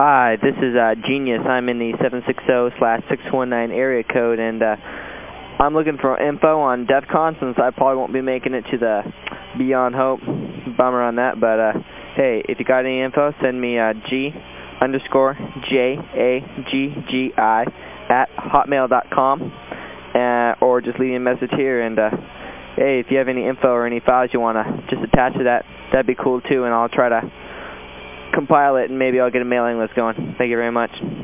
Hi, this is uh, Genius. I'm in the 760/619 area code, and uh, I'm looking for info on DEF CON since I probably won't be making it to the Beyond Hope. Bummer on that, but uh, hey, if you got any info, send me uh, G underscore J-A-G-G-I at hotmail.com, uh, or just leave me a message here. And uh, hey, if you have any info or any files you want to just attach to that, that'd be cool too, and I'll try to compile it and maybe I'll get a mailing list going. Thank you very much.